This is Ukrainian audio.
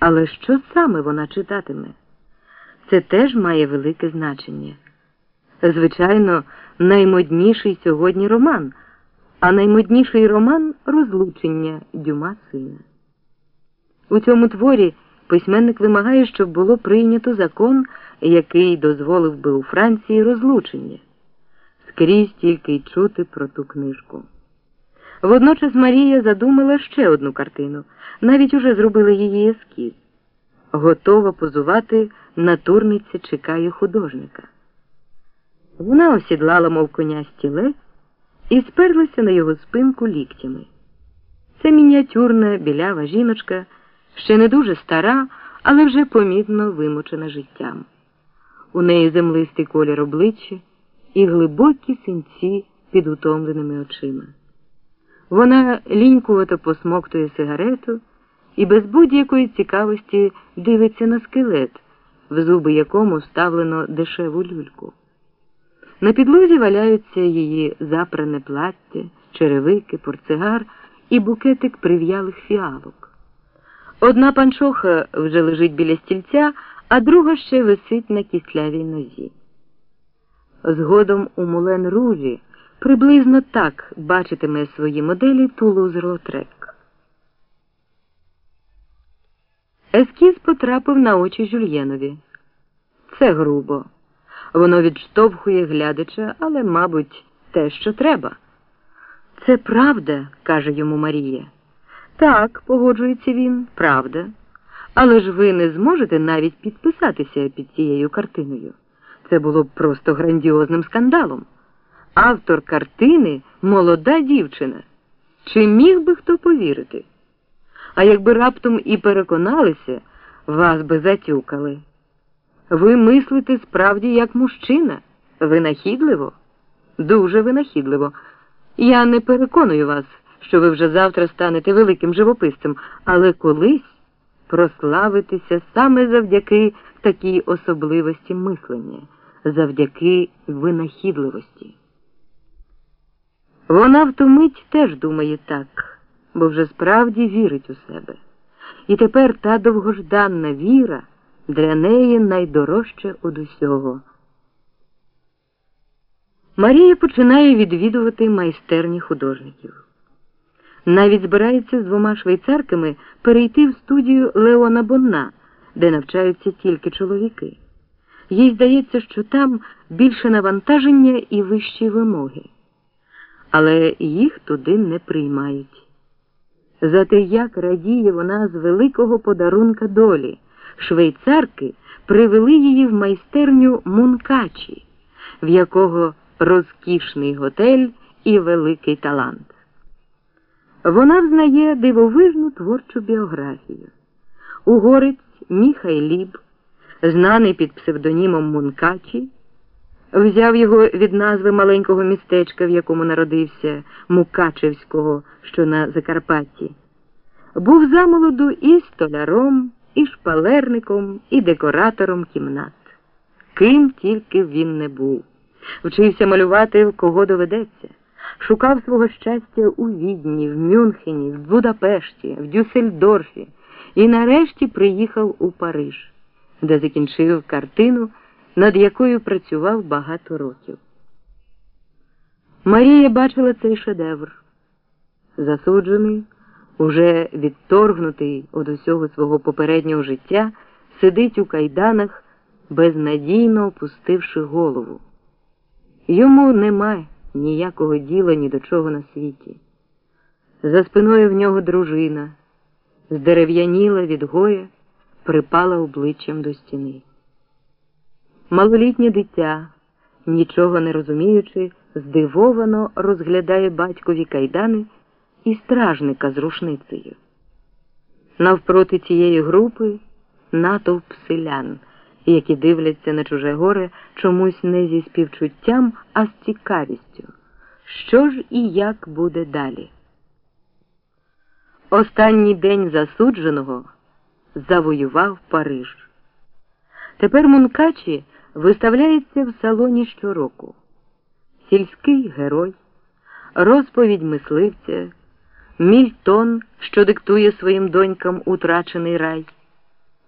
Але що саме вона читатиме? Це теж має велике значення. Звичайно, наймодніший сьогодні роман, а наймодніший роман розлучення Дюма сина. У цьому творі письменник вимагає, щоб було прийнято закон, який дозволив би у Франції розлучення. Скрізь тільки й чути про ту книжку. Водночас Марія задумала ще одну картину, навіть уже зробила її ескіз. Готова позувати натурниця чекає художника. Вона осідлала, мов коня стілець, і сперлася на його спинку ліктями. Це мініатюрна білява жіночка, ще не дуже стара, але вже помітно вимучена життям. У неї землистий колір обличчя і глибокі синці під утомленими очима. Вона лінькувато посмоктує сигарету і без будь-якої цікавості дивиться на скелет, в зуби якому вставлено дешеву люльку. На підлозі валяються її запране плаття, черевики, портсигар і букетик прив'ялих фіалок. Одна панчоха вже лежить біля стільця, а друга ще висить на кислявій нозі. Згодом у Мулен Ружі приблизно так бачитиме свої моделі Тулуз Лотрек. Ескіз потрапив на очі Жюльєнові. Це грубо. Воно відштовхує глядача, але, мабуть, те, що треба. Це правда, каже йому Марія. Так, погоджується він, правда. Але ж ви не зможете навіть підписатися під цією картиною. Це було б просто грандіозним скандалом. Автор картини молода дівчина. Чи міг би хто повірити? А якби раптом і переконалися, вас би затюкали. Ви мислите справді як мужчина, винахідливо, дуже винахідливо. Я не переконую вас, що ви вже завтра станете великим живописцем, але колись прославитеся саме завдяки такій особливості мислення, завдяки винахідливості. Вона в ту мить теж думає так, бо вже справді вірить у себе. І тепер та довгожданна віра для неї найдорожче од усього. Марія починає відвідувати майстерні художників. Навіть збирається з двома швейцарками перейти в студію Леона Бонна, де навчаються тільки чоловіки. Їй здається, що там більше навантаження і вищі вимоги. Але їх туди не приймають. Зате як радіє вона з великого подарунка долі швейцарки привели її в майстерню Мункачі, в якого розкішний готель і великий талант. Вона взнає дивовижну творчу біографію. Угорець Міхай Ліб, знаний під псевдонімом Мункачі, взяв його від назви маленького містечка, в якому народився Мукачевського, що на Закарпатті. Був замолоду і столяром і шпалерником, і декоратором кімнат. Ким тільки він не був. Вчився малювати, в кого доведеться. Шукав свого щастя у Відні, в Мюнхені, в Будапешті, в Дюссельдорфі і нарешті приїхав у Париж, де закінчив картину, над якою працював багато років. Марія бачила цей шедевр. Засуджений уже відторгнутий від усього свого попереднього життя, сидить у кайданах, безнадійно опустивши голову. Йому немає ніякого діла ні до чого на світі. За спиною в нього дружина, здерев'яніла від гоя, припала обличчям до стіни. Малолітнє дитя, нічого не розуміючи, здивовано розглядає батькові кайдани і стражника з рушницею. Навпроти цієї групи натовп селян, які дивляться на чуже горе чомусь не зі співчуттям, а з цікавістю. Що ж і як буде далі? Останній день засудженого завоював Париж. Тепер Мункачі виставляється в салоні щороку. Сільський герой, розповідь мисливця. Мільтон, що диктує своїм донькам утрачений рай.